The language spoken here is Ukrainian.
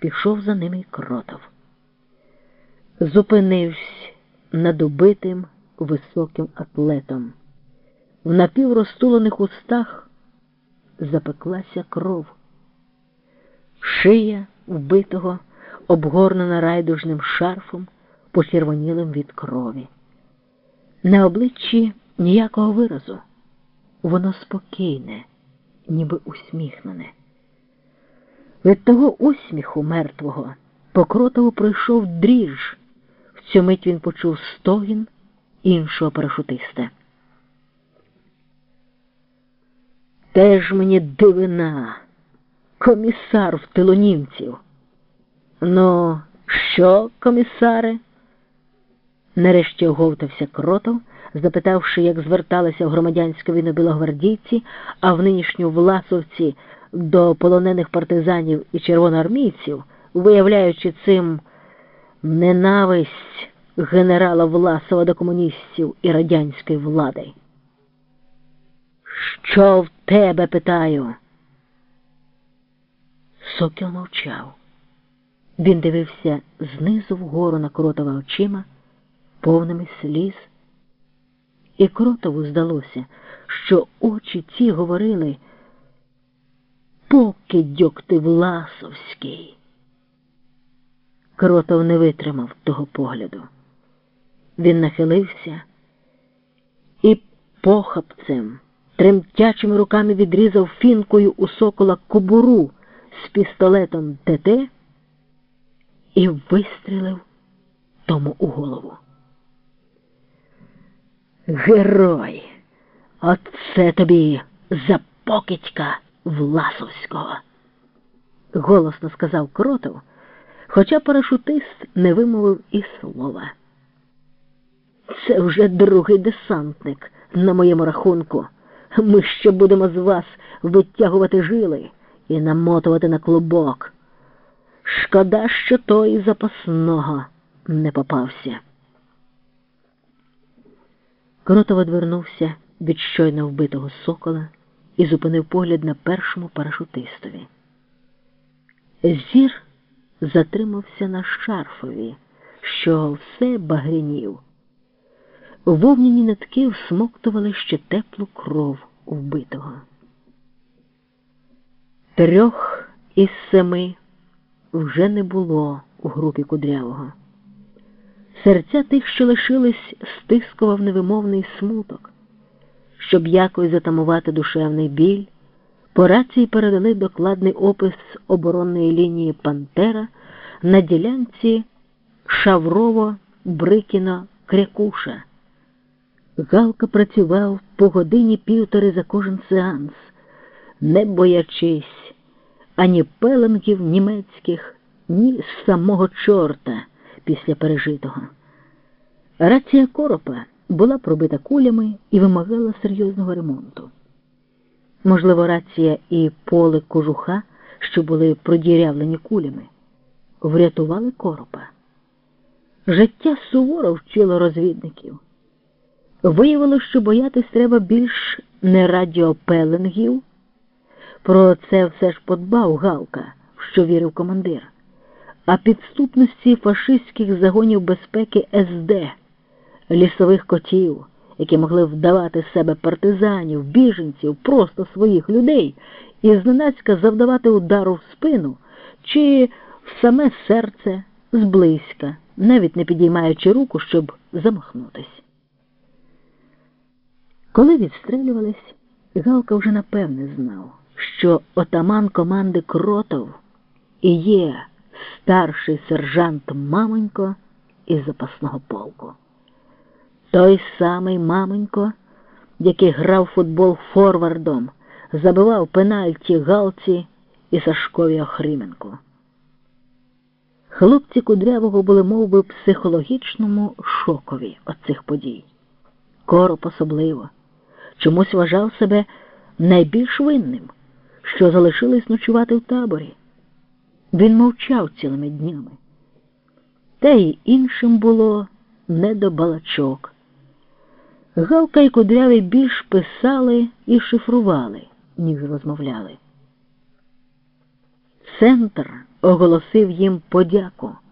пішов за ними кротов. Зупинився над убитим високим атлетом. В напіврозтулених устах запеклася кров. Шия вбитого обгорнена райдужним шарфом, почервонілим від крові. На обличчі ніякого виразу, воно спокійне, ніби усміхнене. Від того усміху мертвого Покротову пройшов дріж. В цю мить він почув стогін іншого парашутиста. Теж мені дивина, комісар в тилу німців. Ну, що, комісаре? Нарешті оговтався кротов, запитавши, як зверталися в громадянську війну білогвардійці, а в нинішню власовці до полонених партизанів і червоноармійців, виявляючи цим ненависть генерала Власова до комуністів і радянської влади. Що в тебе питаю? Сокіл мовчав. Він дивився знизу вгору на кротова очима, повними сліз. І кротову здалося, що очі ці говорили покидьок ти Власовський. Кротов не витримав того погляду. Він нахилився і похапцем, тремтячими руками відрізав фінкою у сокола кобуру з пістолетом ТТ і вистрілив тому у голову. Герой! Оце тобі за покидька Власовського, голосно сказав Кротов, хоча парашутист не вимовив і слова. Це вже другий десантник на моєму рахунку. Ми ще будемо з вас витягувати жили і намотувати на клубок. Шкода, що той запасного не попався. Кротов одвернувся від щойно вбитого сокола і зупинив погляд на першому парашутистові. Зір затримався на шарфові, що все багрянів. Вовняні нитки всмоктували ще теплу кров вбитого. Трьох із семи вже не було у групі кудрявого. Серця тих, що лишились, стискував невимовний смуток. Щоб якось затамувати душевний біль, по рації передали докладний опис оборонної лінії Пантера на ділянці Шаврово Брикіно Крякуша. Галка працював по годині півтори за кожен сеанс, не боячись ані пеленгів німецьких, ні самого чорта після пережитого. Рація коропа була пробита кулями і вимагала серйозного ремонту. Можливо, рація і поле кожуха, що були продірявлені кулями, врятували коропа. Життя суворо вчило розвідників. Виявилося, що боятись треба більш не радіопеленгів. Про це все ж подбав Галка, в що вірив командир, а підступності фашистських загонів безпеки СД, лісових котів, які могли вдавати себе партизанів, біженців, просто своїх людей, і зненацька завдавати удару в спину чи в саме серце зблизька, навіть не підіймаючи руку, щоб замахнутись. Коли відстрілювались, Галка вже напевне знав, що отаман команди Кротов і є старший сержант Мамонько із запасного полку. Той самий Мамонько, який грав футбол форвардом, забивав пенальті Галці і Сашкові Охрименку. Хлопці кудрявого були мов би, психологічному шокові від цих подій. Короб особливо чомусь вважав себе найбільш винним, що залишились ночувати в таборі. Він мовчав цілими днями. Та й іншим було не до балачок. Галка і кудрявий більш писали і шифрували, ніж розмовляли. Центр оголосив їм подяку.